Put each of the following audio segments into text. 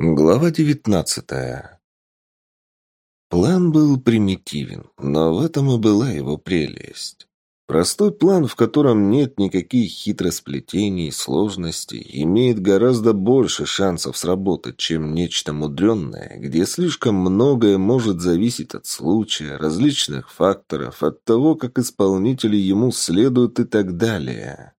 Глава девятнадцатая. План был примитивен, но в этом и была его прелесть. Простой план, в котором нет никаких хитросплетений, сложностей, имеет гораздо больше шансов сработать, чем нечто мудренное, где слишком многое может зависеть от случая, различных факторов, от того, как исполнители ему следуют и так далее.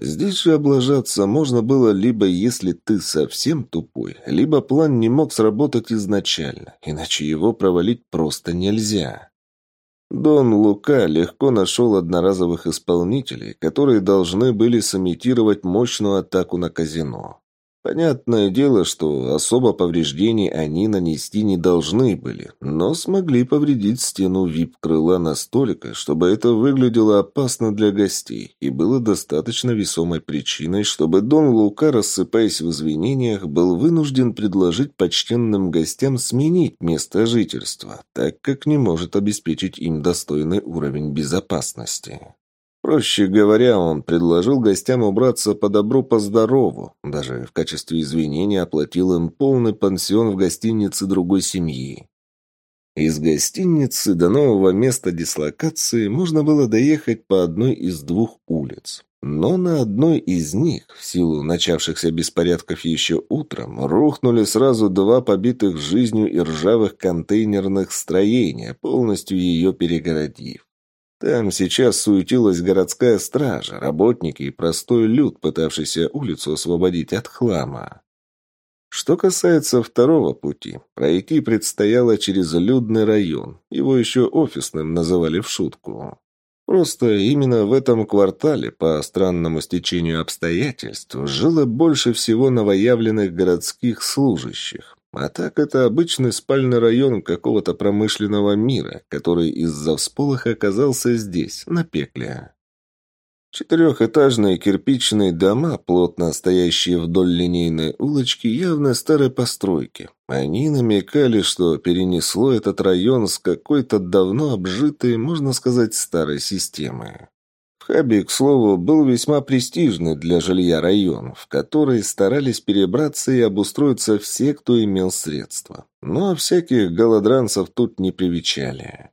Здесь же облажаться можно было либо если ты совсем тупой, либо план не мог сработать изначально, иначе его провалить просто нельзя. Дон Лука легко нашел одноразовых исполнителей, которые должны были сымитировать мощную атаку на казино. Понятное дело, что особо повреждений они нанести не должны были, но смогли повредить стену вип-крыла настолько, чтобы это выглядело опасно для гостей и было достаточно весомой причиной, чтобы Дон Лука, рассыпаясь в извинениях, был вынужден предложить почтенным гостям сменить место жительства, так как не может обеспечить им достойный уровень безопасности. Проще говоря, он предложил гостям убраться по добру, по здорову. Даже в качестве извинения оплатил им полный пансион в гостинице другой семьи. Из гостиницы до нового места дислокации можно было доехать по одной из двух улиц. Но на одной из них, в силу начавшихся беспорядков еще утром, рухнули сразу два побитых жизнью и ржавых контейнерных строения, полностью ее перегородив. Там сейчас суетилась городская стража, работники и простой люд, пытавшийся улицу освободить от хлама. Что касается второго пути, пройти предстояло через людный район. Его еще офисным называли в шутку. Просто именно в этом квартале, по странному стечению обстоятельств, жило больше всего новоявленных городских служащих. А так это обычный спальный район какого-то промышленного мира, который из-за всполоха оказался здесь, на пекле. Четырехэтажные кирпичные дома, плотно стоящие вдоль линейной улочки, явно старой постройки. Они намекали, что перенесло этот район с какой-то давно обжитой, можно сказать, старой системы. Хаби, к слову, был весьма престижный для жилья район, в который старались перебраться и обустроиться все, кто имел средства. Но всяких голодранцев тут не привечали.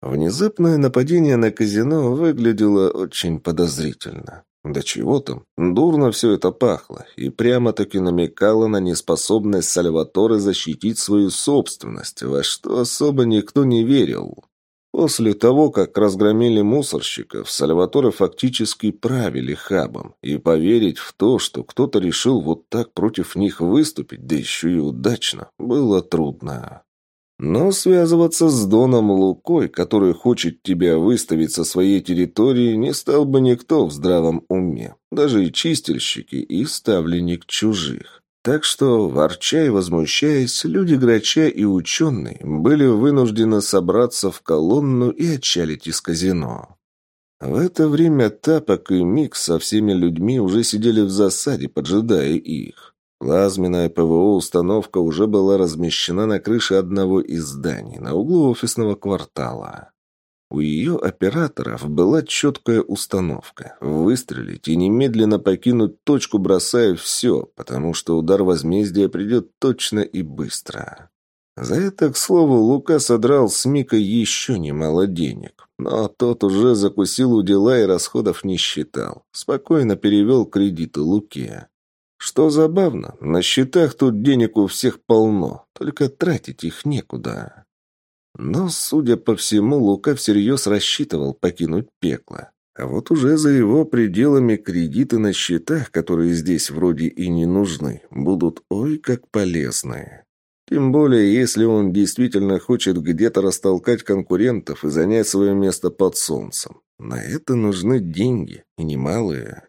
Внезапное нападение на казино выглядело очень подозрительно. Да чего там, дурно все это пахло, и прямо-таки намекало на неспособность Сальваторе защитить свою собственность, во что особо никто не верил. После того, как разгромили мусорщиков, Сальваторе фактически правили хабом, и поверить в то, что кто-то решил вот так против них выступить, да еще и удачно, было трудно. Но связываться с Доном Лукой, который хочет тебя выставить со своей территории, не стал бы никто в здравом уме, даже и чистильщики, и ставленник чужих. Так что, ворча и возмущаясь, люди Грача и ученые были вынуждены собраться в колонну и отчалить из казино. В это время Тапок и Мик со всеми людьми уже сидели в засаде, поджидая их. Плазменная ПВО-установка уже была размещена на крыше одного из зданий, на углу офисного квартала. У ее операторов была четкая установка – выстрелить и немедленно покинуть точку, бросая все, потому что удар возмездия придет точно и быстро. За это, к слову, Лука содрал с Мика еще немало денег. Но тот уже закусил у дела и расходов не считал. Спокойно перевел кредиты Луке. Что забавно, на счетах тут денег у всех полно, только тратить их некуда. Но, судя по всему, Лука всерьез рассчитывал покинуть пекло. А вот уже за его пределами кредиты на счетах, которые здесь вроде и не нужны, будут ой как полезные. Тем более, если он действительно хочет где-то растолкать конкурентов и занять свое место под солнцем. На это нужны деньги, и немалые.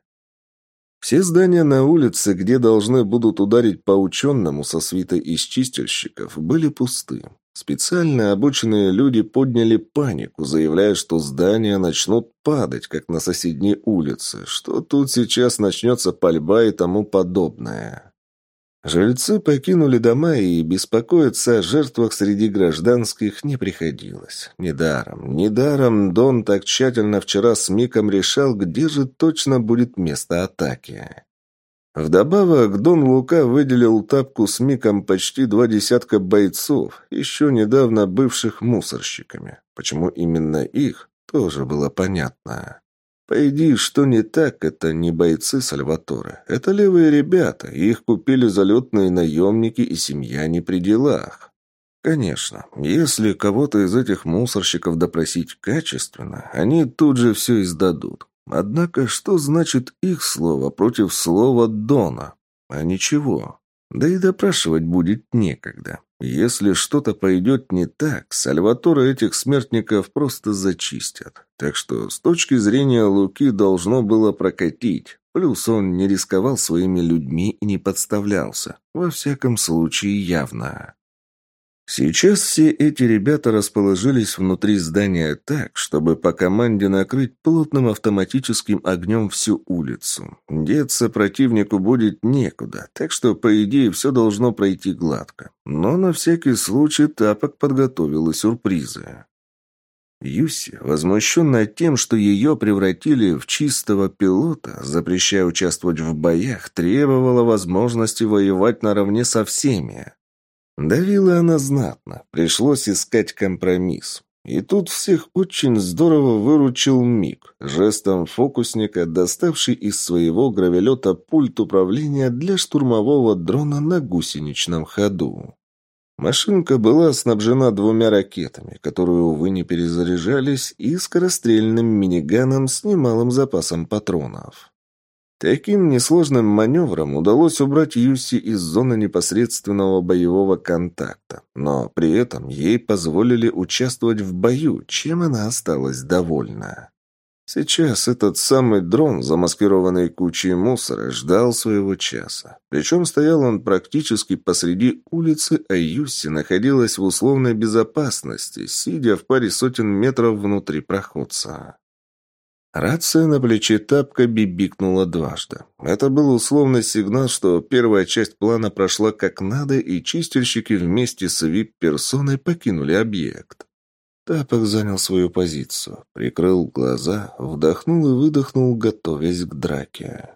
Все здания на улице, где должны будут ударить по ученому со свитой из чистильщиков, были пусты. Специально обученные люди подняли панику, заявляя, что здания начнут падать, как на соседней улице, что тут сейчас начнется пальба и тому подобное. Жильцы покинули дома и беспокоиться о жертвах среди гражданских не приходилось. Недаром, недаром Дон так тщательно вчера с Миком решал, где же точно будет место атаки. Вдобавок, Дон Лука выделил тапку с Миком почти два десятка бойцов, еще недавно бывших мусорщиками. Почему именно их, тоже было понятно. По идее, что не так, это не бойцы Сальваторе. Это левые ребята, их купили залетные наемники и семья не при делах. Конечно, если кого-то из этих мусорщиков допросить качественно, они тут же все издадут. Однако, что значит их слово против слова Дона? А ничего. Да и допрашивать будет некогда. Если что-то пойдет не так, Сальватора этих смертников просто зачистят. Так что с точки зрения Луки должно было прокатить. Плюс он не рисковал своими людьми и не подставлялся. Во всяком случае, явно. Сейчас все эти ребята расположились внутри здания так, чтобы по команде накрыть плотным автоматическим огнем всю улицу. Деться противнику будет некуда, так что, по идее, все должно пройти гладко. Но на всякий случай Тапок подготовил сюрпризы. Юси, возмущенная тем, что ее превратили в чистого пилота, запрещая участвовать в боях, требовала возможности воевать наравне со всеми. Давила она знатно, пришлось искать компромисс. И тут всех очень здорово выручил Мик, жестом фокусника, доставший из своего гравелета пульт управления для штурмового дрона на гусеничном ходу. Машинка была снабжена двумя ракетами, которые, увы, не перезаряжались, и скорострельным миниганом с немалым запасом патронов. Таким несложным маневром удалось убрать Юси из зоны непосредственного боевого контакта, но при этом ей позволили участвовать в бою, чем она осталась довольна. Сейчас этот самый дрон, замаскированный кучей мусора, ждал своего часа. Причем стоял он практически посреди улицы, а Юси находилась в условной безопасности, сидя в паре сотен метров внутри проходца. Рация на плече тапка бибикнула дважды. Это был условный сигнал, что первая часть плана прошла как надо, и чистильщики вместе с вип-персоной покинули объект. Тапок занял свою позицию, прикрыл глаза, вдохнул и выдохнул, готовясь к драке.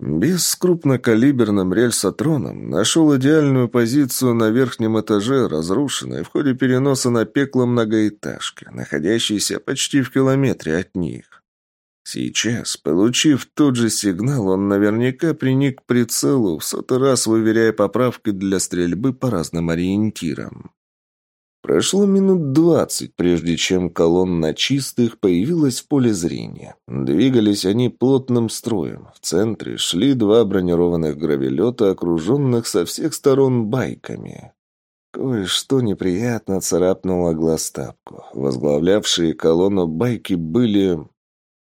Без с крупнокалиберным рельсотроном нашел идеальную позицию на верхнем этаже, разрушенной в ходе переноса на пекло многоэтажки, находящейся почти в километре от них. Сейчас, получив тот же сигнал, он наверняка приник к прицелу, в сотый раз выверяя поправки для стрельбы по разным ориентирам. Прошло минут двадцать, прежде чем колонна чистых появилась в поле зрения. Двигались они плотным строем. В центре шли два бронированных гравелета, окруженных со всех сторон байками. Кое-что неприятно царапнуло глаз тапку. Возглавлявшие колонну байки были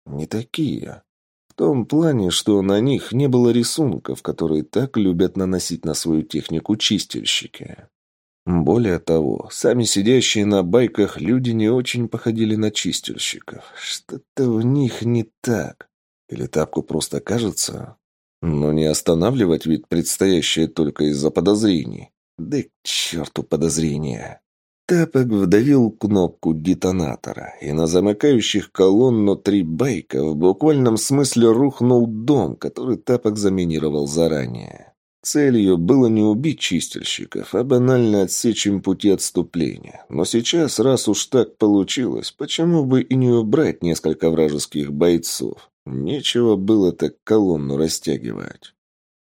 не такие. В том плане, что на них не было рисунков, которые так любят наносить на свою технику чистильщики. Более того, сами сидящие на байках люди не очень походили на чистильщиков. Что-то в них не так. Или тапку просто кажется? Но не останавливать ведь предстоящее только из-за подозрений. Да к черту подозрения. Тапок вдавил кнопку детонатора, и на замыкающих колонну три байка в буквальном смысле рухнул дом, который Тапок заминировал заранее. Целью было не убить чистильщиков, а банально отсечь им пути отступления. Но сейчас, раз уж так получилось, почему бы и не убрать несколько вражеских бойцов? Нечего было так колонну растягивать.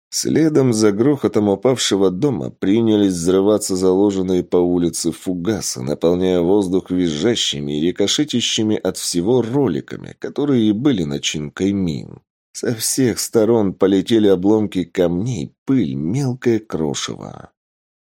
Следом за грохотом упавшего дома принялись взрываться заложенные по улице фугасы, наполняя воздух визжащими и рикошетящими от всего роликами, которые и были начинкой мин. Со всех сторон полетели обломки камней, пыль, мелкое крошево.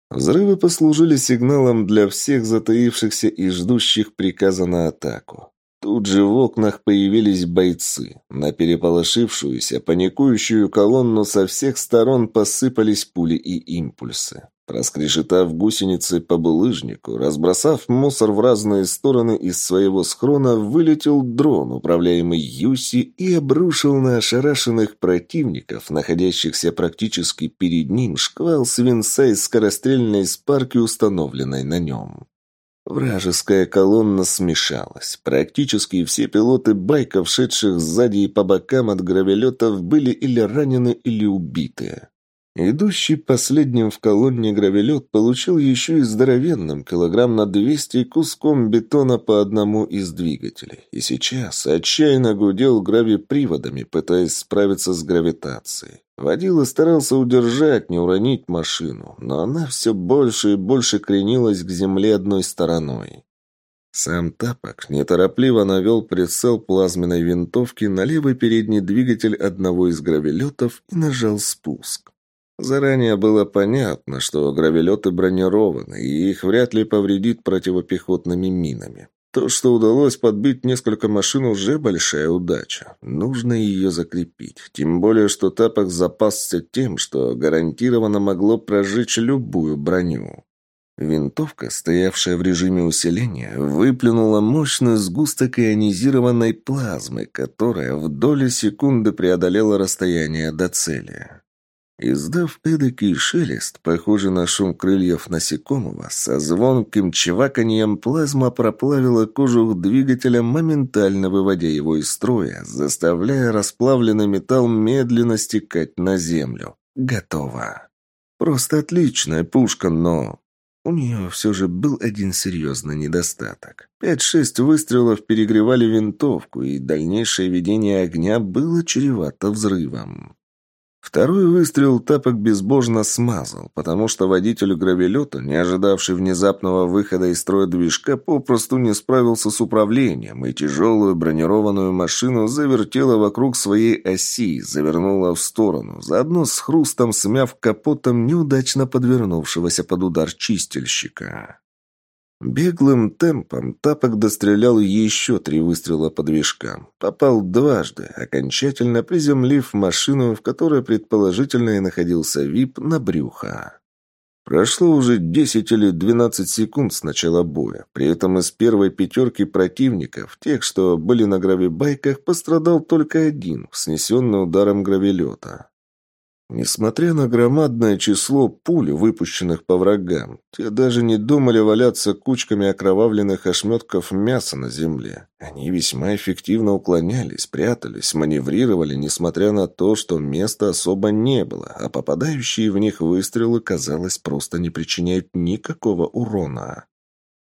Взрывы послужили сигналом для всех затаившихся и ждущих приказа на атаку. Тут же в окнах появились бойцы. На переполошившуюся, паникующую колонну со всех сторон посыпались пули и импульсы. Раскрешетав гусеницы по булыжнику, разбросав мусор в разные стороны из своего схрона, вылетел дрон, управляемый Юси, и обрушил на ошарашенных противников, находящихся практически перед ним, шквал свинца из скорострельной спарки, установленной на нем. Вражеская колонна смешалась. Практически все пилоты байков, шедших сзади и по бокам от гравелетов, были или ранены, или убиты. Идущий последним в колонне гравелет получил еще и здоровенным, килограмм на 200 куском бетона по одному из двигателей. И сейчас отчаянно гудел гравиприводами, пытаясь справиться с гравитацией. Водила старался удержать, не уронить машину, но она все больше и больше кренилась к земле одной стороной. Сам Тапок неторопливо навел прицел плазменной винтовки на левый передний двигатель одного из гравелетов и нажал спуск. Заранее было понятно, что гравелеты бронированы, и их вряд ли повредит противопехотными минами. То, что удалось подбить несколько машин, уже большая удача. Нужно ее закрепить. Тем более, что Тапок запасся тем, что гарантированно могло прожечь любую броню. Винтовка, стоявшая в режиме усиления, выплюнула мощный сгусток ионизированной плазмы, которая в доли секунды преодолела расстояние до цели. Издав эдакий шелест, похожий на шум крыльев насекомого, со звонким чваканьем плазма проплавила кожух двигателя, моментально выводя его из строя, заставляя расплавленный металл медленно стекать на землю. Готово. Просто отличная пушка, но... У нее все же был один серьезный недостаток. Пять-шесть выстрелов перегревали винтовку, и дальнейшее ведение огня было чревато взрывом. Второй выстрел Тапок безбожно смазал, потому что водитель гравелета, не ожидавший внезапного выхода из строя движка, попросту не справился с управлением, и тяжелую бронированную машину завертела вокруг своей оси, завернула в сторону, заодно с хрустом смяв капотом неудачно подвернувшегося под удар чистильщика. Беглым темпом Тапок дострелял еще три выстрела по движкам. Попал дважды, окончательно приземлив машину, в которой предположительно и находился ВИП, на брюхо. Прошло уже 10 или 12 секунд с начала боя. При этом из первой пятерки противников, тех, что были на гравибайках, пострадал только один, снесенный ударом гравелета. Несмотря на громадное число пуль, выпущенных по врагам, те даже не думали валяться кучками окровавленных ошметков мяса на земле. Они весьма эффективно уклонялись, прятались, маневрировали, несмотря на то, что места особо не было, а попадающие в них выстрелы, казалось, просто не причиняют никакого урона.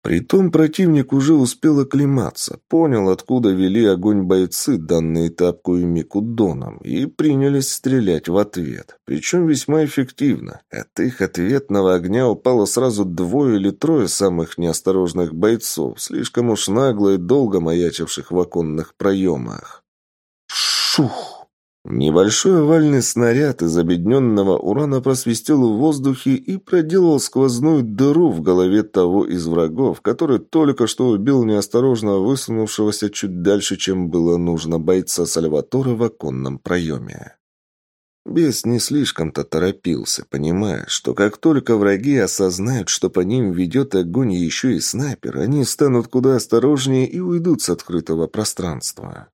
Притом противник уже успел оклематься, понял, откуда вели огонь бойцы, данные Тапку и Мику Доном, и принялись стрелять в ответ. Причем весьма эффективно. От их ответного огня упало сразу двое или трое самых неосторожных бойцов, слишком уж нагло и долго маячивших в оконных проемах. Шух! Небольшой овальный снаряд из обедненного урана просвистел в воздухе и проделал сквозную дыру в голове того из врагов, который только что убил неосторожно высунувшегося чуть дальше, чем было нужно бойца Сальватора в оконном проеме. Бес не слишком-то торопился, понимая, что как только враги осознают, что по ним ведет огонь еще и снайпер, они станут куда осторожнее и уйдут с открытого пространства.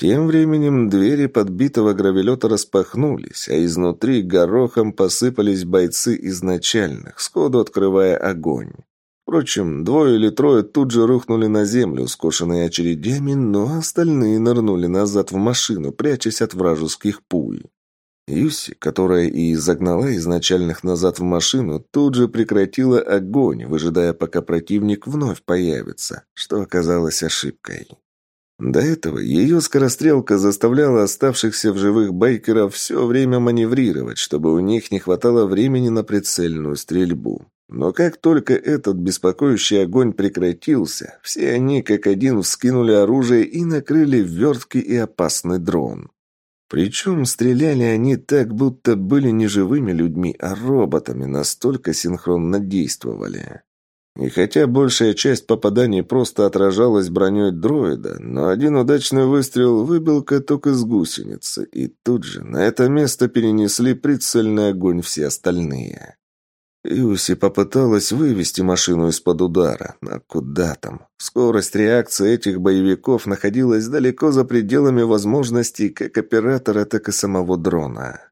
Тем временем двери подбитого гравелета распахнулись, а изнутри горохом посыпались бойцы изначальных, сходу открывая огонь. Впрочем, двое или трое тут же рухнули на землю, скошенные очередями, но остальные нырнули назад в машину, прячась от вражеских пуль. Юси, которая и загнала изначальных назад в машину, тут же прекратила огонь, выжидая, пока противник вновь появится, что оказалось ошибкой. До этого ее скорострелка заставляла оставшихся в живых байкеров все время маневрировать, чтобы у них не хватало времени на прицельную стрельбу. Но как только этот беспокоящий огонь прекратился, все они как один вскинули оружие и накрыли верткий и опасный дрон. Причем стреляли они так, будто были не живыми людьми, а роботами, настолько синхронно действовали. И хотя большая часть попаданий просто отражалась броней дроида, но один удачный выстрел выбил каток из гусеницы, и тут же на это место перенесли прицельный огонь все остальные. Юси попыталась вывести машину из-под удара, но куда там? Скорость реакции этих боевиков находилась далеко за пределами возможностей как оператора, так и самого дрона.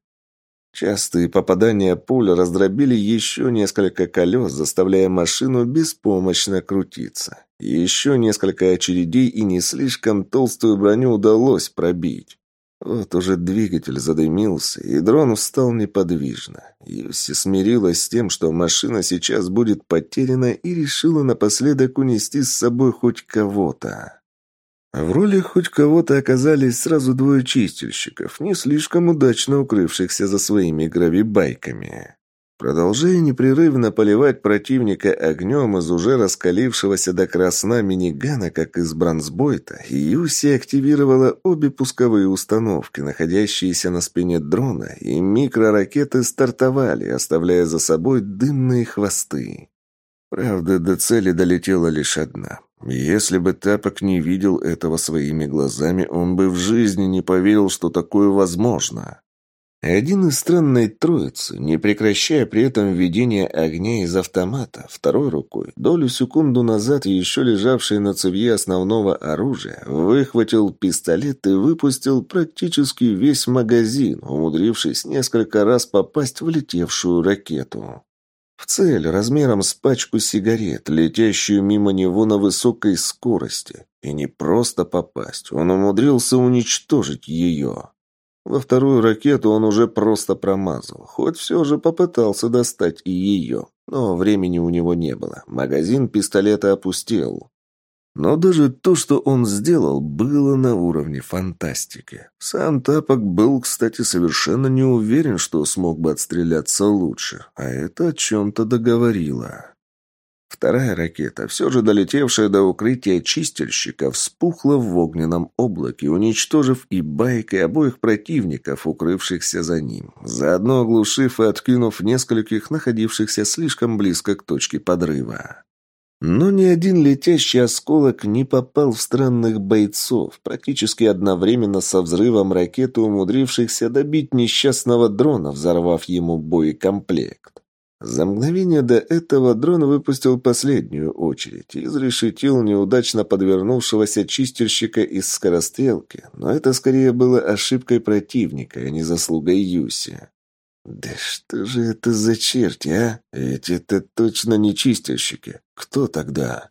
Частые попадания пуль раздробили еще несколько колес, заставляя машину беспомощно крутиться. Еще несколько очередей и не слишком толстую броню удалось пробить. Вот уже двигатель задымился, и дрон встал неподвижно. Юси смирилась с тем, что машина сейчас будет потеряна, и решила напоследок унести с собой хоть кого-то. В роли хоть кого-то оказались сразу двое чистильщиков, не слишком удачно укрывшихся за своими гравибайками. Продолжая непрерывно поливать противника огнем из уже раскалившегося до красна минигана, как из бронзбойта, Юси активировала обе пусковые установки, находящиеся на спине дрона, и микроракеты стартовали, оставляя за собой дымные хвосты. Правда, до цели долетела лишь одна. Если бы Тапок не видел этого своими глазами, он бы в жизни не поверил, что такое возможно. Один из странной троицы, не прекращая при этом ведения огня из автомата, второй рукой, долю секунду назад еще лежавший на цевье основного оружия, выхватил пистолет и выпустил практически весь магазин, умудрившись несколько раз попасть в летевшую ракету. В цель размером с пачку сигарет, летящую мимо него на высокой скорости. И не просто попасть, он умудрился уничтожить ее. Во вторую ракету он уже просто промазал, хоть все же попытался достать и ее. Но времени у него не было. Магазин пистолета опустел. Но даже то, что он сделал, было на уровне фантастики. Сам Тапок был, кстати, совершенно не уверен, что смог бы отстреляться лучше, а это о чем-то договорило. Вторая ракета, все же долетевшая до укрытия чистильщика, вспухла в огненном облаке, уничтожив и байк, и обоих противников, укрывшихся за ним, заодно оглушив и откинув нескольких находившихся слишком близко к точке подрыва. Но ни один летящий осколок не попал в странных бойцов, практически одновременно со взрывом ракеты, умудрившихся добить несчастного дрона, взорвав ему боекомплект. За мгновение до этого дрон выпустил последнюю очередь и изрешетил неудачно подвернувшегося чистильщика из скорострелки, но это скорее было ошибкой противника, а не заслугой Юси. «Да что же это за черти, а? Это точно не чистильщики. Кто тогда?»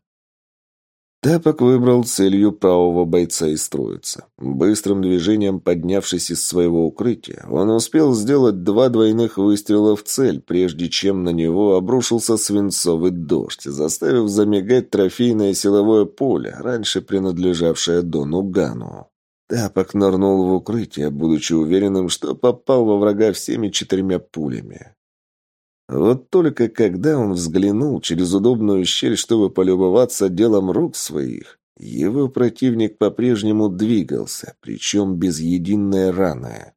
Тапок выбрал целью правого бойца и строиться. Быстрым движением поднявшись из своего укрытия, он успел сделать два двойных выстрела в цель, прежде чем на него обрушился свинцовый дождь, заставив замигать трофейное силовое поле, раньше принадлежавшее Дону Гану. Тапок нырнул в укрытие, будучи уверенным, что попал во врага всеми четырьмя пулями. Вот только когда он взглянул через удобную щель, чтобы полюбоваться делом рук своих, его противник по-прежнему двигался, причем без единой раны.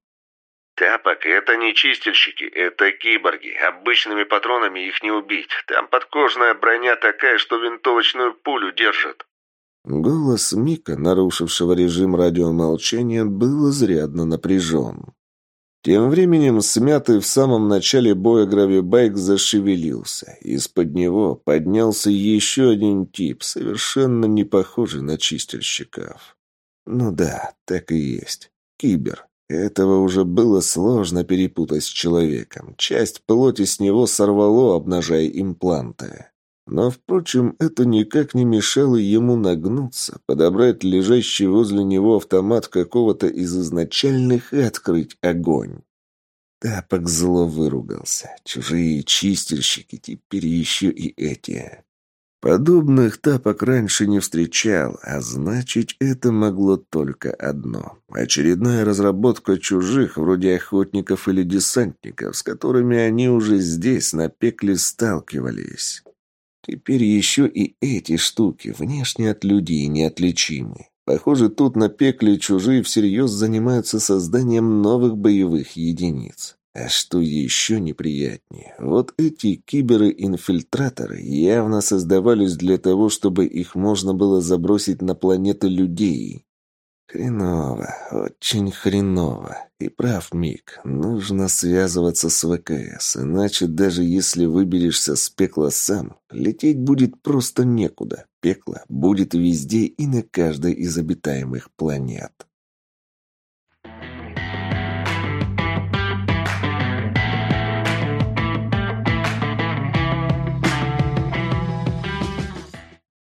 «Тапок, это не чистильщики, это киборги. Обычными патронами их не убить. Там подкожная броня такая, что винтовочную пулю держит». Голос Мика, нарушившего режим радиомолчания, был изрядно напряжен. Тем временем смятый в самом начале боя гравибайк зашевелился. Из-под него поднялся еще один тип, совершенно не похожий на чистильщиков. Ну да, так и есть. Кибер. Этого уже было сложно перепутать с человеком. Часть плоти с него сорвало, обнажая импланты. Но, впрочем, это никак не мешало ему нагнуться, подобрать лежащий возле него автомат какого-то из изначальных и открыть огонь. Тапок зло выругался. Чужие чистильщики, теперь еще и эти. Подобных тапок раньше не встречал, а значит, это могло только одно. Очередная разработка чужих, вроде охотников или десантников, с которыми они уже здесь, на пекле, сталкивались. Теперь еще и эти штуки, внешне от людей неотличимы. Похоже, тут на пекле чужие всерьез занимаются созданием новых боевых единиц. А что еще неприятнее, вот эти киберы-инфильтраторы явно создавались для того, чтобы их можно было забросить на планеты людей. Хреново, очень хреново. И прав Мик, нужно связываться с ВКС, иначе даже если выберешься с пекла сам, лететь будет просто некуда. Пекло будет везде и на каждой из обитаемых планет.